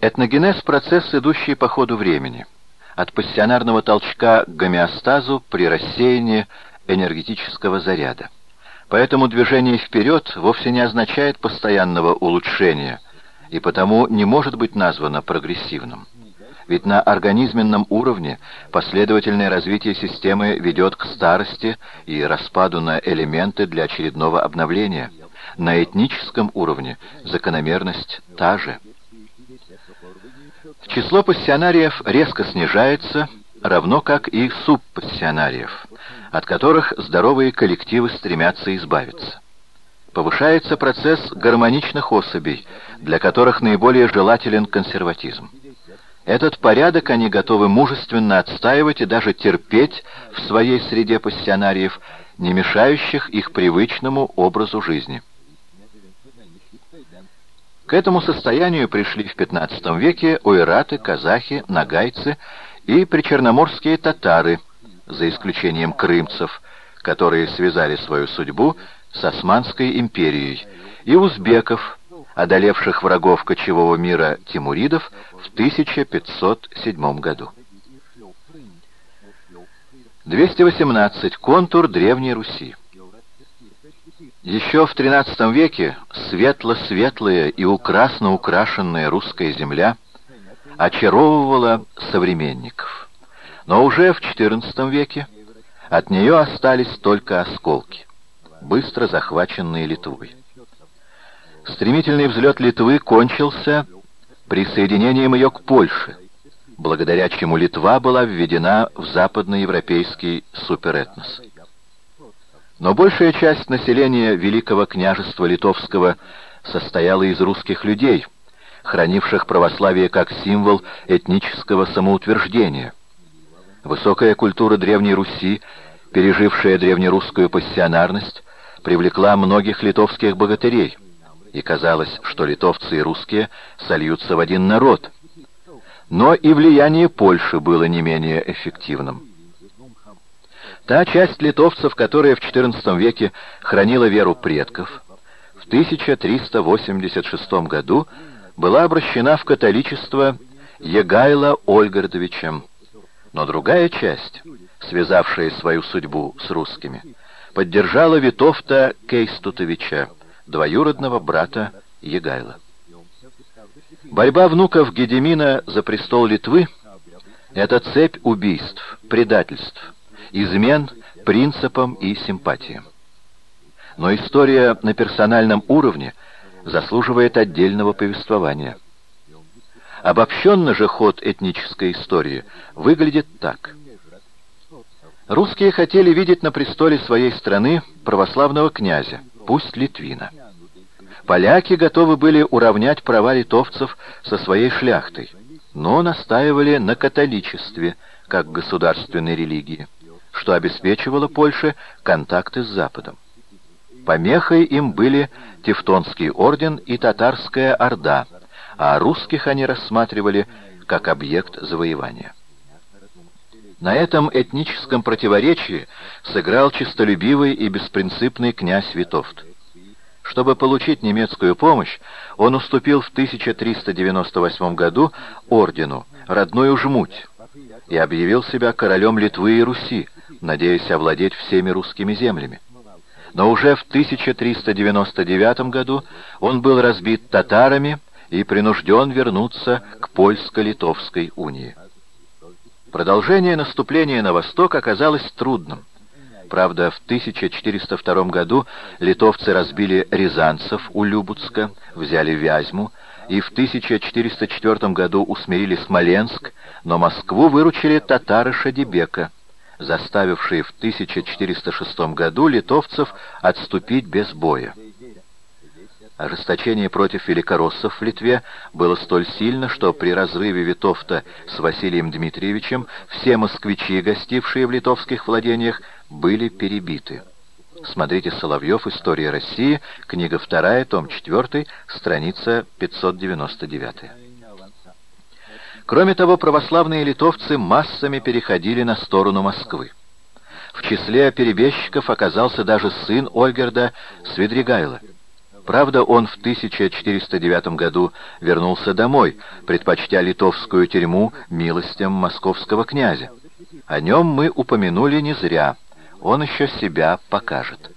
Этногенез — процесс, идущий по ходу времени, от пассионарного толчка к гомеостазу при рассеянии энергетического заряда. Поэтому движение вперед вовсе не означает постоянного улучшения, и потому не может быть названо прогрессивным. Ведь на организменном уровне последовательное развитие системы ведет к старости и распаду на элементы для очередного обновления. На этническом уровне закономерность та же. Число пассионариев резко снижается, равно как и субпассионариев, от которых здоровые коллективы стремятся избавиться. Повышается процесс гармоничных особей, для которых наиболее желателен консерватизм. Этот порядок они готовы мужественно отстаивать и даже терпеть в своей среде пассионариев, не мешающих их привычному образу жизни. К этому состоянию пришли в XV веке ойраты, казахи, нагайцы и причерноморские татары, за исключением крымцев, которые связали свою судьбу с Османской империей, и узбеков, одолевших врагов кочевого мира тимуридов в 1507 году. 218. Контур Древней Руси. Еще в XIII веке светло-светлая и украсно украшенная русская земля очаровывала современников. Но уже в XIV веке от нее остались только осколки, быстро захваченные Литвой. Стремительный взлет Литвы кончился присоединением ее к Польше, благодаря чему Литва была введена в западноевропейский суперэтнос. Но большая часть населения Великого княжества Литовского состояла из русских людей, хранивших православие как символ этнического самоутверждения. Высокая культура Древней Руси, пережившая древнерусскую пассионарность, привлекла многих литовских богатырей, и казалось, что литовцы и русские сольются в один народ. Но и влияние Польши было не менее эффективным. Та часть литовцев, которая в XIV веке хранила веру предков, в 1386 году была обращена в католичество Егайло Ольгардовичем, но другая часть, связавшая свою судьбу с русскими, поддержала Витовта Кейстутовича, двоюродного брата Егайла. Борьба внуков Гедемина за престол Литвы — это цепь убийств, предательств, измен принципам и симпатиям. Но история на персональном уровне заслуживает отдельного повествования. Обобщенно же ход этнической истории выглядит так. Русские хотели видеть на престоле своей страны православного князя, пусть Литвина. Поляки готовы были уравнять права литовцев со своей шляхтой, но настаивали на католичестве, как государственной религии что обеспечивало Польше контакты с Западом. Помехой им были Тевтонский орден и Татарская Орда, а русских они рассматривали как объект завоевания. На этом этническом противоречии сыграл честолюбивый и беспринципный князь Витовт. Чтобы получить немецкую помощь, он уступил в 1398 году ордену родную жмуть и объявил себя королем Литвы и Руси, надеясь овладеть всеми русскими землями. Но уже в 1399 году он был разбит татарами и принужден вернуться к польско-литовской унии. Продолжение наступления на восток оказалось трудным. Правда, в 1402 году литовцы разбили рязанцев у Любутска, взяли Вязьму, и в 1404 году усмирили Смоленск, но Москву выручили татары Шадибека заставившие в 1406 году литовцев отступить без боя. Ожесточение против великороссов в Литве было столь сильно, что при разрыве Витовта с Василием Дмитриевичем все москвичи, гостившие в литовских владениях, были перебиты. Смотрите Соловьев «История России», книга 2, том 4, страница 599. Кроме того, православные литовцы массами переходили на сторону Москвы. В числе перебежчиков оказался даже сын Ольгерда Свидригайла. Правда, он в 1409 году вернулся домой, предпочтя литовскую тюрьму милостям московского князя. О нем мы упомянули не зря, он еще себя покажет.